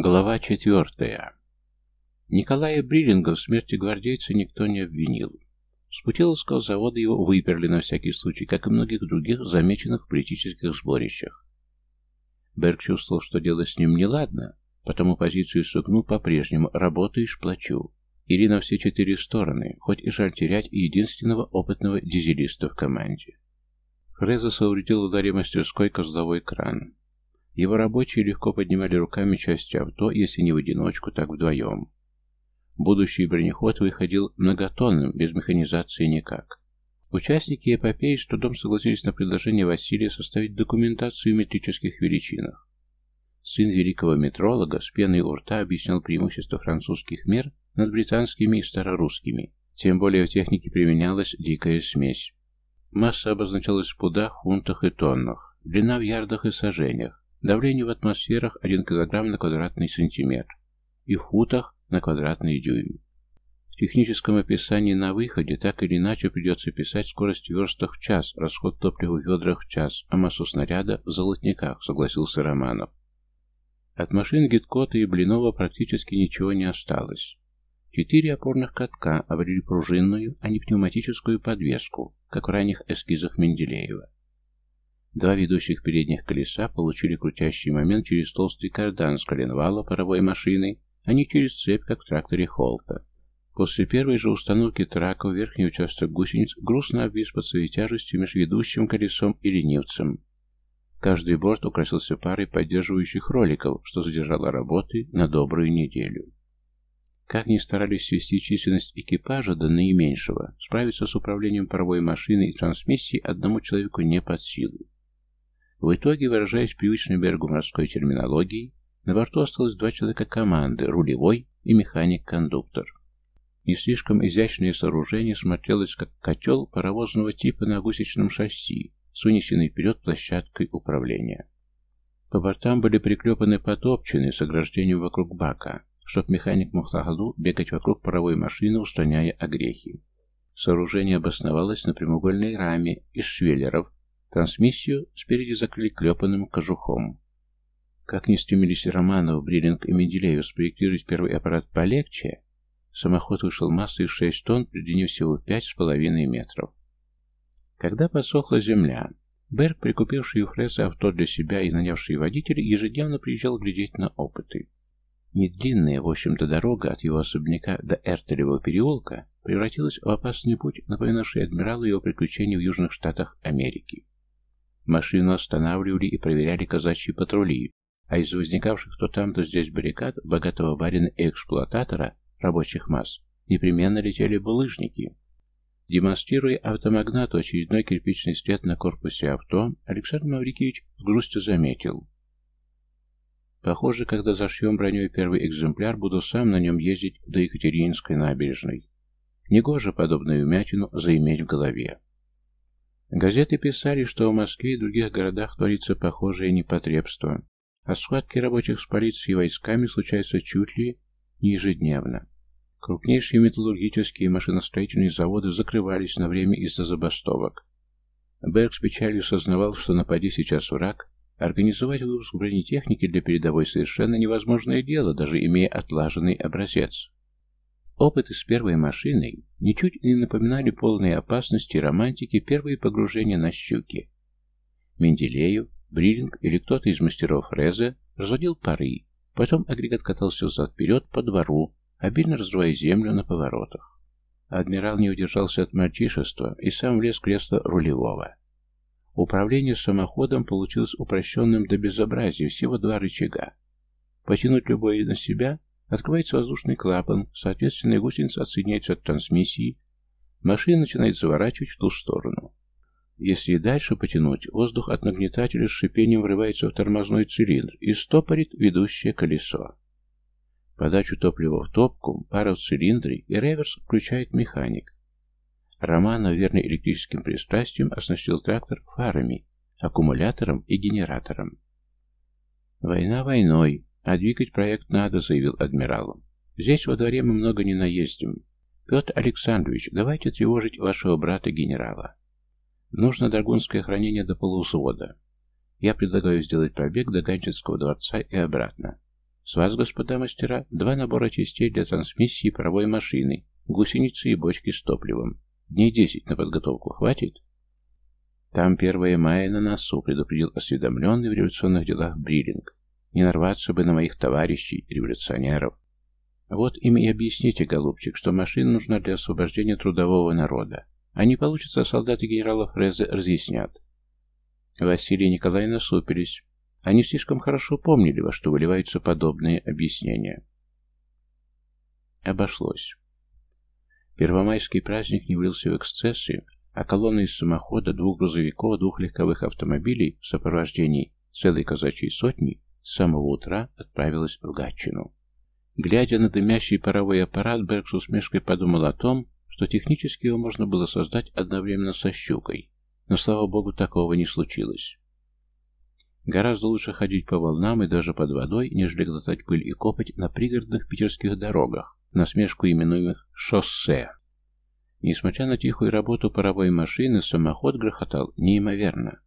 Глава четвертая. Николая Бриллинга в смерти гвардейца никто не обвинил. С Путиловского завода его выперли на всякий случай, как и многих других, замеченных в политических сборищах. Берг чувствовал, что дело с ним неладно, потому позицию согнул по-прежнему «работаешь, плачу». Или на все четыре стороны, хоть и жаль терять единственного опытного дизелиста в команде. Фреза соорудил ударе мастерской козловой кран. Его рабочие легко поднимали руками части авто, если не в одиночку, так вдвоем. Будущий бронеход выходил многотонным, без механизации никак. Участники эпопеи с трудом согласились на предложение Василия составить документацию в метрических величинах. Сын великого метролога с пеной у рта объяснял преимущество французских мер над британскими и старорусскими. Тем более в технике применялась дикая смесь. Масса обозначалась в пудах, фунтах и тоннах, длина в ярдах и сажениях, давление в атмосферах 1 кг на квадратный сантиметр и в футах на квадратный дюйм. В техническом описании на выходе так или иначе придется писать скорость в верстах в час, расход топлива в ведрах в час, а массу снаряда в золотниках, согласился Романов. От машин Гиткота и Блинова практически ничего не осталось. Четыре опорных катка обрели пружинную, а не пневматическую подвеску, как в ранних эскизах Менделеева. Два ведущих передних колеса получили крутящий момент через толстый кардан с коленвала паровой машины, а не через цепь, как в тракторе Холта. После первой же установки трака в верхний участок гусениц грустно обвис под своей тяжестью между ведущим колесом и ленивцем. Каждый борт украсился парой поддерживающих роликов, что задержало работы на добрую неделю. Как ни старались свести численность экипажа до наименьшего, справиться с управлением паровой машины и трансмиссией одному человеку не под силу. В итоге, выражаясь привычной Бергу морской терминологией, на борту осталось два человека команды, рулевой и механик-кондуктор. Не слишком изящное сооружение смотрелось как котел паровозного типа на гусечном шасси с унесенной вперед площадкой управления. По бортам были приклепаны потопчены с ограждением вокруг бака, чтоб механик мог на ходу бегать вокруг паровой машины, устраняя огрехи. Сооружение обосновалось на прямоугольной раме из швеллеров, трансмиссию спереди закрыли клепанным кожухом. Как ни стремились Романов, Бриллинг и Менделеев спроектировать первый аппарат полегче, самоход вышел массой в 6 тонн при длине всего 5,5 метров. Когда подсохла земля, Берг, прикупивший у Фреза авто для себя и нанявший водителя, ежедневно приезжал глядеть на опыты. Недлинная, в общем-то, дорога от его особняка до Эртелевого переулка превратилась в опасный путь, напоминавший адмиралу его приключений в Южных Штатах Америки. Машину останавливали и проверяли казачьи патрули, а из возникавших то там, то здесь баррикад богатого барина и эксплуататора рабочих масс непременно летели булыжники. Демонстрируя автомагнату очередной кирпичный след на корпусе авто, Александр Маврикевич с грустью заметил. Похоже, когда зашьем броней первый экземпляр, буду сам на нем ездить до Екатерининской набережной. Негоже подобную вмятину заиметь в голове. Газеты писали, что в Москве и других городах творится похожее непотребство, а схватки рабочих с полицией и войсками случаются чуть ли не ежедневно. Крупнейшие металлургические и машиностроительные заводы закрывались на время из-за забастовок. Берг с печалью сознавал, что напади сейчас враг, организовать выпуск бронетехники для передовой совершенно невозможное дело, даже имея отлаженный образец. Опыты с первой машиной ничуть не напоминали полные опасности и романтики первые погружения на щуки. Менделеев, Бриллинг или кто-то из мастеров Реза разводил пары, потом агрегат катался взад-вперед по двору, обильно разрывая землю на поворотах. Адмирал не удержался от мальчишества и сам влез в кресло рулевого. Управление самоходом получилось упрощенным до безобразия, всего два рычага. Потянуть любое на себя Открывается воздушный клапан, соответственно, гусеница отсоединяется от трансмиссии, машина начинает заворачивать в ту сторону. Если и дальше потянуть, воздух от нагнетателя с шипением врывается в тормозной цилиндр и стопорит ведущее колесо. Подачу топлива в топку, пара в цилиндре и реверс включает механик. Романов, верный электрическим пристрастием, оснастил трактор фарами, аккумулятором и генератором. Война войной, «А двигать проект надо», — заявил адмирал. «Здесь во дворе мы много не наездим. Петр Александрович, давайте тревожить вашего брата-генерала. Нужно драгунское хранение до полувзвода. Я предлагаю сделать пробег до Ганчинского дворца и обратно. С вас, господа мастера, два набора частей для трансмиссии паровой машины, гусеницы и бочки с топливом. Дней десять на подготовку хватит? Там 1 мая на носу, предупредил осведомленный в революционных делах Бриллинг. Не нарваться бы на моих товарищей, революционеров. Вот им и объясните, голубчик, что машина нужна для освобождения трудового народа. А не получится, солдаты генерала Фреза разъяснят. Василий и Николай насупились. Они слишком хорошо помнили, во что выливаются подобные объяснения. Обошлось. Первомайский праздник не влился в эксцессы, а колонна из самохода, двух грузовиков, двух легковых автомобилей в сопровождении целой казачьей сотни с самого утра отправилась в Гатчину. Глядя на дымящий паровой аппарат, Берг с усмешкой подумал о том, что технически его можно было создать одновременно со щукой, но, слава богу, такого не случилось. Гораздо лучше ходить по волнам и даже под водой, нежели глотать пыль и копоть на пригородных питерских дорогах, на смешку именуемых «шоссе». Несмотря на тихую работу паровой машины, самоход грохотал неимоверно.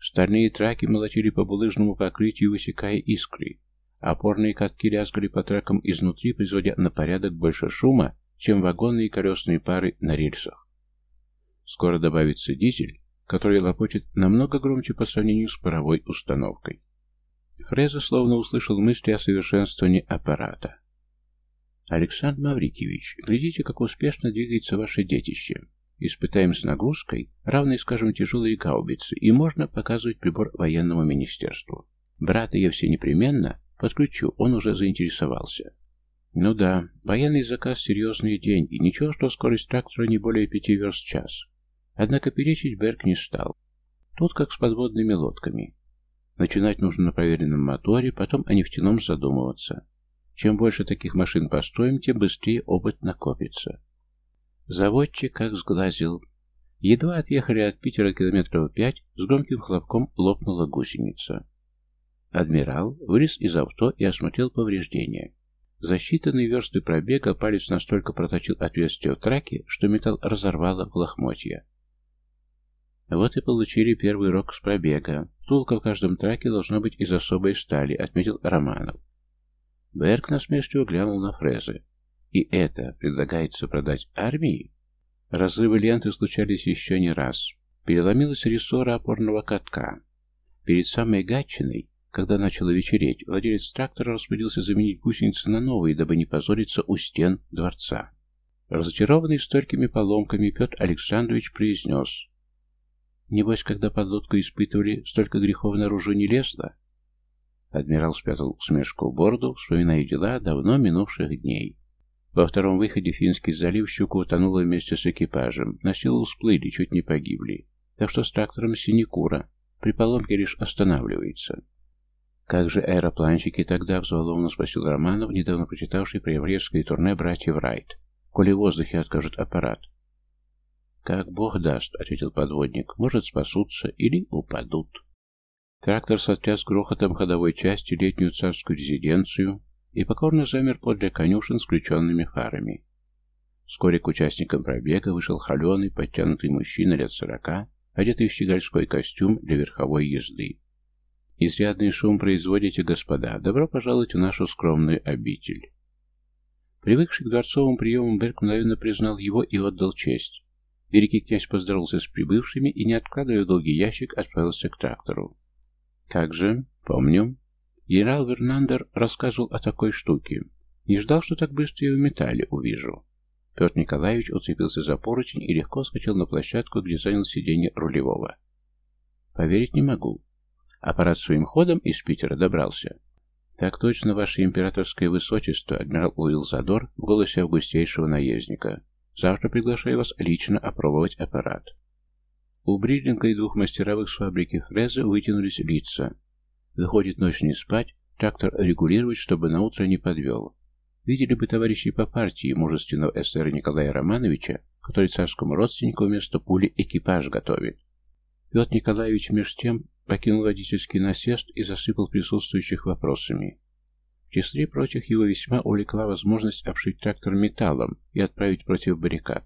Стальные траки молотили по булыжному покрытию, высекая искры. Опорные катки лязгали по тракам изнутри, производя на порядок больше шума, чем вагонные колесные пары на рельсах. Скоро добавится дизель, который лопочет намного громче по сравнению с паровой установкой. Фреза словно услышал мысли о совершенствовании аппарата. «Александр Маврикевич, глядите, как успешно двигается ваше детище. Испытаем с нагрузкой, равной, скажем, тяжелые гаубицы, и можно показывать прибор военному министерству. Брата я все непременно подключу, он уже заинтересовался. Ну да, военный заказ – серьезные деньги, ничего, что скорость трактора не более пяти верст в час. Однако перечить Берг не стал. Тут как с подводными лодками. Начинать нужно на проверенном моторе, потом о нефтяном задумываться. Чем больше таких машин построим, тем быстрее опыт накопится. Заводчик как сглазил. Едва отъехали от Питера километров пять, с громким хлопком лопнула гусеница. Адмирал вылез из авто и осмотрел повреждения. За считанные версты пробега палец настолько проточил отверстие в траке, что металл разорвало в лохмотья. Вот и получили первый урок с пробега. Втулка в каждом траке должна быть из особой стали, отметил Романов. Берг насмешливо глянул на фрезы. И это предлагается продать армии? Разрывы ленты случались еще не раз. Переломилась рессора опорного катка. Перед самой Гатчиной, когда начало вечереть, владелец трактора распорядился заменить гусеницы на новые, дабы не позориться у стен дворца. Разочарованный столькими поломками, Петр Александрович произнес Небось, когда подлодку испытывали, столько грехов наружу не лезло? Адмирал спрятал усмешку в бороду, вспоминая дела давно минувших дней. Во втором выходе Финский залив щука утонула вместе с экипажем. На силу всплыли, чуть не погибли. Так что с трактором Синекура при поломке лишь останавливается. Как же аэропланщики тогда, взволнованно спросил Романов, недавно прочитавший про еврейское турне братьев Райт. Коли в воздухе откажет аппарат. «Как Бог даст», — ответил подводник, — «может, спасутся или упадут». Трактор сотряс грохотом ходовой части летнюю царскую резиденцию и покорно замер подле конюшен с включенными фарами. Вскоре к участникам пробега вышел холеный, подтянутый мужчина лет сорока, одетый в щегольской костюм для верховой езды. «Изрядный шум производите, господа. Добро пожаловать в нашу скромную обитель». Привыкший к дворцовым приемам, Берг мгновенно признал его и отдал честь. Великий князь поздоровался с прибывшими и, не откладывая долгий ящик, отправился к трактору. «Как же? Помню». Генерал Вернандер рассказывал о такой штуке. Не ждал, что так быстро ее в металле увижу. Петр Николаевич уцепился за поручень и легко скачал на площадку, где занял сиденье рулевого. «Поверить не могу. Аппарат своим ходом из Питера добрался». «Так точно, ваше императорское высочество», — адмирал Уилл Задор в голосе августейшего наездника. Завтра приглашаю вас лично опробовать аппарат. У Бриллинга и двух мастеровых с фабрики Фреза вытянулись лица. Выходит ночь не спать, трактор регулировать, чтобы на утро не подвел. Видели бы товарищи по партии мужественного эсера Николая Романовича, который царскому родственнику вместо пули экипаж готовит. Петр Николаевич меж тем покинул водительский насест и засыпал присутствующих вопросами. В числе прочих его весьма увлекла возможность обшить трактор металлом и отправить против баррикад.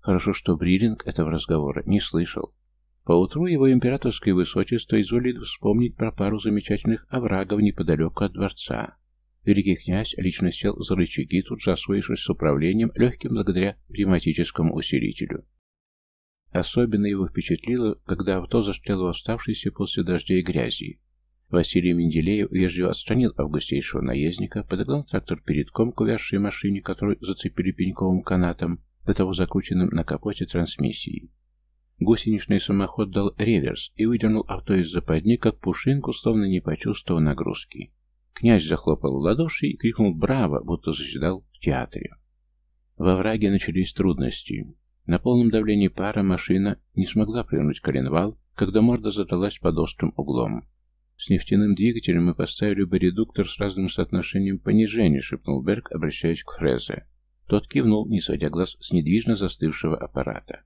Хорошо, что Бриллинг этого разговора не слышал. Поутру его императорское высочество изволит вспомнить про пару замечательных оврагов неподалеку от дворца. Великий князь лично сел за рычаги, тут же освоившись с управлением, легким благодаря пневматическому усилителю. Особенно его впечатлило, когда авто застряло оставшейся после дождя и грязи. Василий Менделеев вежливо отстранил августейшего наездника, подогнал трактор передком к увязшей машине, которую зацепили пеньковым канатом, до того закрученным на капоте трансмиссии. Гусеничный самоход дал реверс и выдернул авто из западни, как пушинку, словно не почувствовав нагрузки. Князь захлопал в ладоши и крикнул «Браво!», будто заседал в театре. Во враге начались трудности. На полном давлении пара машина не смогла повернуть коленвал, когда морда задалась под острым углом. «С нефтяным двигателем мы поставили бы редуктор с разным соотношением понижения», — шепнул Берг, обращаясь к Фрезе. Тот кивнул, не сводя глаз с недвижно застывшего аппарата.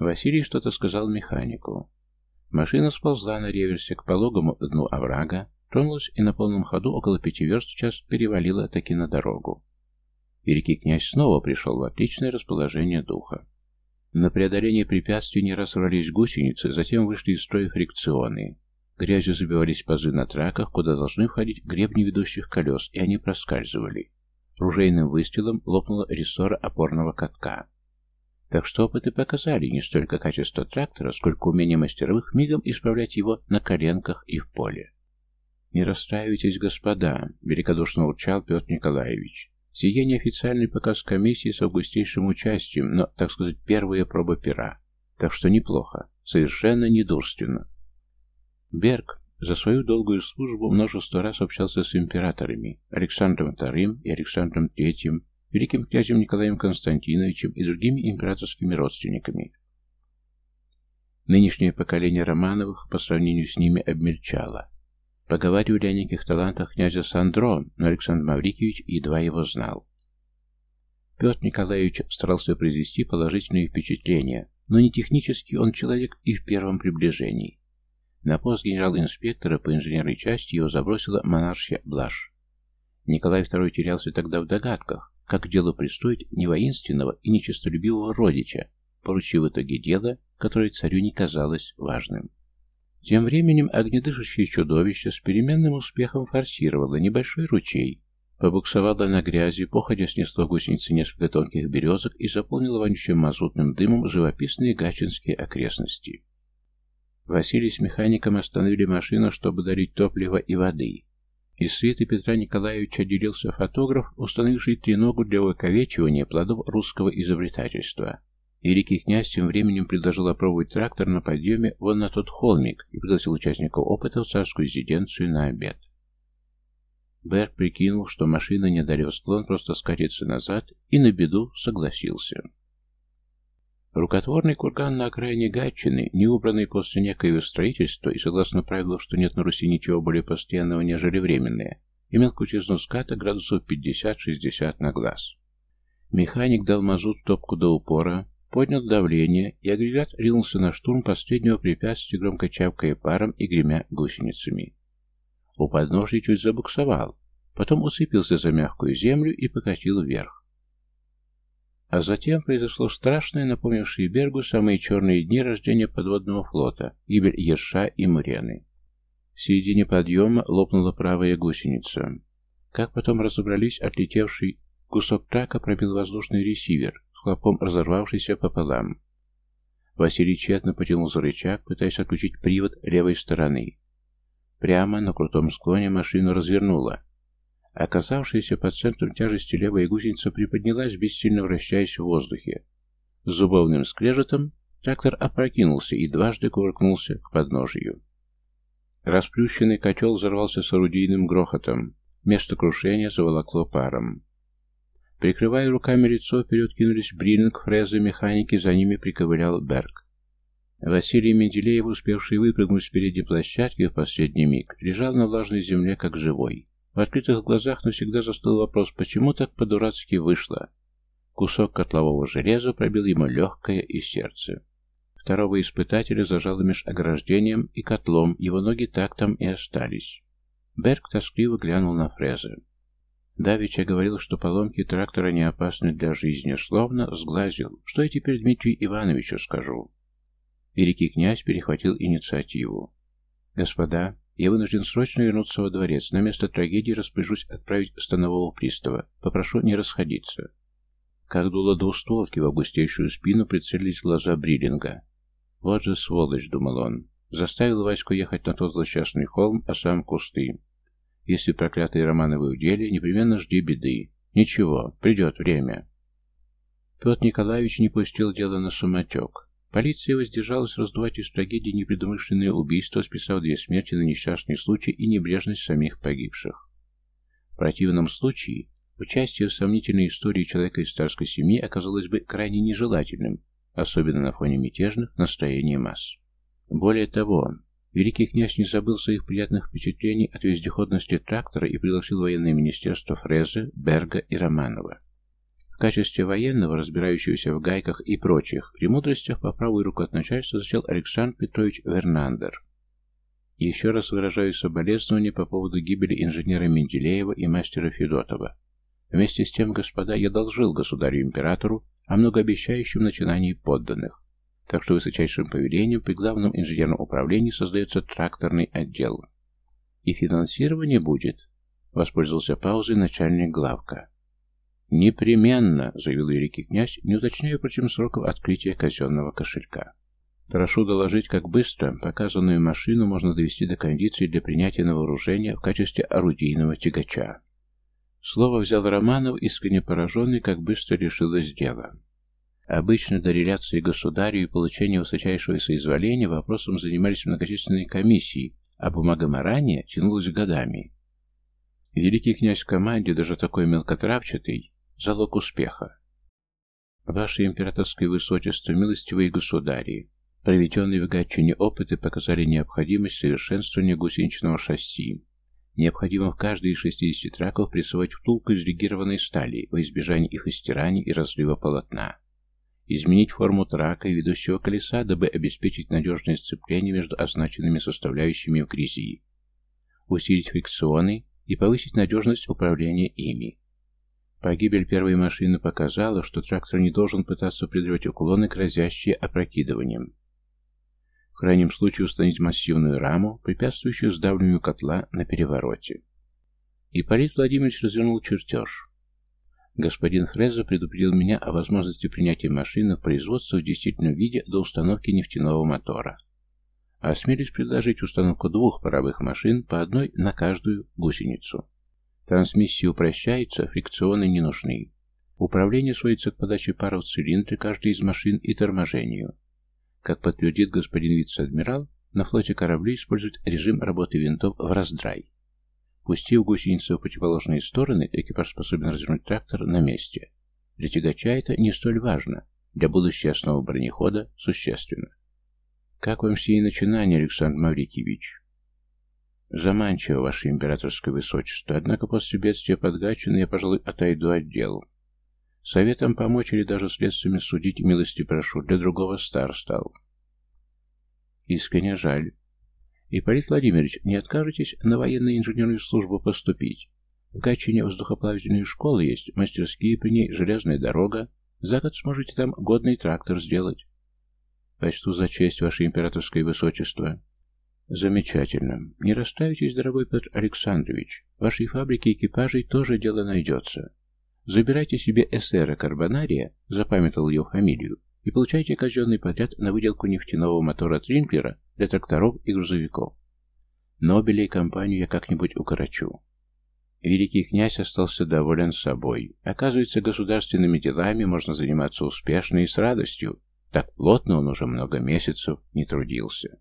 Василий что-то сказал механику. Машина сползла на реверсе к пологому дну оврага, тронулась и на полном ходу около пяти верст в час перевалила таки на дорогу. Великий князь снова пришел в отличное расположение духа. На преодоление препятствий не раз рвались гусеницы, затем вышли из строя фрикционы. Грязью забивались пазы на траках, куда должны входить гребни ведущих колес, и они проскальзывали. Ружейным выстрелом лопнула рессора опорного катка. Так что опыты показали не столько качество трактора, сколько умение мастеровых мигом исправлять его на коленках и в поле. «Не расстраивайтесь, господа», — великодушно урчал Петр Николаевич. «Сие неофициальный показ комиссии с августейшим участием, но, так сказать, первая проба пера. Так что неплохо, совершенно недурственно». Берг за свою долгую службу множество раз общался с императорами Александром II и Александром III, великим князем Николаем Константиновичем и другими императорскими родственниками. Нынешнее поколение Романовых по сравнению с ними обмельчало. Поговаривали о неких талантах князя Сандро, но Александр Маврикиевич едва его знал. Петр Николаевич старался произвести положительные впечатления, но не технически он человек и в первом приближении. На пост генерал-инспектора по инженерной части его забросила монаршья Блаш. Николай II терялся тогда в догадках, как к делу пристроить не воинственного и нечистолюбивого родича, поручив в итоге дело, которое царю не казалось важным. Тем временем огнедышащее чудовище с переменным успехом форсировало небольшой ручей, побуксовало на грязи, походя снесло гусеницы несколько тонких березок и заполнило вонючим мазутным дымом живописные гачинские окрестности. Василий с механиком остановили машину, чтобы дарить топливо и воды. Из свиты Петра Николаевича делился фотограф, установивший треногу для увековечивания плодов русского изобретательства. Великий князь тем временем предложил опробовать трактор на подъеме вон на тот холмик и пригласил участников опыта в царскую резиденцию на обед. Берг прикинул, что машина, не одолев склон, просто скатится назад, и на беду согласился. Рукотворный курган на окраине Гатчины, не убранный после некоего строительства и согласно правилу, что нет на Руси ничего более постоянного, нежели временное, имел крутизну ската градусов 50-60 на глаз. Механик дал мазут топку до упора, поднял давление, и агрегат ринулся на штурм последнего препятствия, громко чавкая паром и гремя гусеницами. У подножия чуть забуксовал, потом усыпился за мягкую землю и покатил вверх. А затем произошло страшное, напомнившее Бергу самые черные дни рождения подводного флота, гибель Ерша и Мурены. В середине подъема лопнула правая гусеница. Как потом разобрались, отлетевший кусок трака пробил воздушный ресивер, с хлопом разорвавшийся пополам. Василий тщетно потянул за рычаг, пытаясь отключить привод левой стороны. Прямо на крутом склоне машину развернуло, Оказавшаяся под центром тяжести левая гусеница приподнялась, бессильно вращаясь в воздухе. С зубовным скрежетом трактор опрокинулся и дважды кувыркнулся к подножию. Расплющенный котел взорвался с орудийным грохотом. Место крушения заволокло паром. Прикрывая руками лицо, вперед кинулись Бриллинг, Фреза, механики, за ними приковылял Берг. Василий Менделеев, успевший выпрыгнуть с передней площадки в последний миг, лежал на влажной земле, как живой. В открытых глазах навсегда застыл вопрос, почему так по-дурацки вышло. Кусок котлового железа пробил ему легкое и сердце. Второго испытателя зажало меж ограждением и котлом, его ноги так там и остались. Берг тоскливо глянул на Фреза. Давича говорил, что поломки трактора не опасны для жизни, словно сглазил. Что я теперь Дмитрию Ивановичу скажу? Великий князь перехватил инициативу. «Господа, Я вынужден срочно вернуться во дворец. На место трагедии распоряжусь отправить станового пристава. Попрошу не расходиться. Как дуло двустволки в августейшую спину прицелились глаза Бриллинга. «Вот же сволочь», — думал он. Заставил Ваську ехать на тот злосчастный холм, а сам кусты. Если проклятые Романовы в деле, непременно жди беды. Ничего, придет время. Петр Николаевич не пустил дело на самотек. Полиция воздержалась раздувать из трагедии непредумышленное убийство, списав две смерти на несчастный случай и небрежность самих погибших. В противном случае участие в сомнительной истории человека из царской семьи оказалось бы крайне нежелательным, особенно на фоне мятежных настроений масс. Более того, великий князь не забыл своих приятных впечатлений от вездеходности трактора и пригласил военное министерство Фрезе, Берга и Романова. В качестве военного, разбирающегося в гайках и прочих премудростях по правую руку от начальства зачал Александр Петрович Вернандер. Еще раз выражаю соболезнования по поводу гибели инженера Менделеева и мастера Федотова. Вместе с тем, господа, я должил государю-императору о многообещающем начинании подданных. Так что высочайшим повелением при главном инженерном управлении создается тракторный отдел. И финансирование будет, воспользовался паузой начальник главка. «Непременно», — заявил великий князь, не уточняя, прочим, сроков открытия казенного кошелька. «Прошу доложить, как быстро показанную машину можно довести до кондиции для принятия на вооружение в качестве орудийного тягача». Слово взял Романов, искренне пораженный, как быстро решилось дело. Обычно до реляции государю и получения высочайшего соизволения вопросом занимались многочисленные комиссии, а бумагоморание тянулось годами. Великий князь в команде, даже такой мелкотравчатый, залог успеха. Ваше императорское высочество, милостивые государи, проведенные в Гатчине опыты показали необходимость совершенствования гусеничного шасси. Необходимо в каждый из 60 траков прессовать втулку из легированной стали во избежание их истирания и разлива полотна изменить форму трака и ведущего колеса, дабы обеспечить надежное сцепление между означенными составляющими в грязи, усилить фрикционы и повысить надежность управления ими. Погибель первой машины показала, что трактор не должен пытаться преодолевать уклоны, грозящие опрокидыванием. В крайнем случае установить массивную раму, препятствующую сдавливанию котла на перевороте. Ипполит Владимирович развернул чертеж. Господин Фреза предупредил меня о возможности принятия машины в производство в действительном виде до установки нефтяного мотора. Осмелюсь предложить установку двух паровых машин по одной на каждую гусеницу. Трансмиссия упрощается, фрикционы не нужны. Управление сводится к подаче пара в цилиндры каждой из машин и торможению. Как подтвердит господин вице-адмирал, на флоте корабли используют режим работы винтов в раздрай. Пустив гусеницу в противоположные стороны, экипаж способен развернуть трактор на месте. Для тягача это не столь важно, для будущей основы бронехода существенно. Как вам сие начинания, Александр Маврикиевич? Заманчиво, ваше императорское высочество, однако после бедствия под Гатчино я, пожалуй, отойду от дел. Советом помочь или даже следствиями судить милости прошу, для другого стар стал. Искренне жаль. Ипполит Владимирович, не откажетесь на военную инженерную службу поступить? В Гатчине воздухоплавательные школы есть, мастерские при ней, железная дорога. За год сможете там годный трактор сделать. Почту за честь, ваше императорское высочество. Замечательно. Не расставитесь, дорогой Петр Александрович. В вашей фабрике экипажей тоже дело найдется. Забирайте себе эсера Карбонария, запамятовал ее фамилию, и получайте казенный подряд на выделку нефтяного мотора Тринклера для тракторов и грузовиков. Нобеля и компанию я как-нибудь укорочу. Великий князь остался доволен собой. Оказывается, государственными делами можно заниматься успешно и с радостью. Так плотно он уже много месяцев не трудился.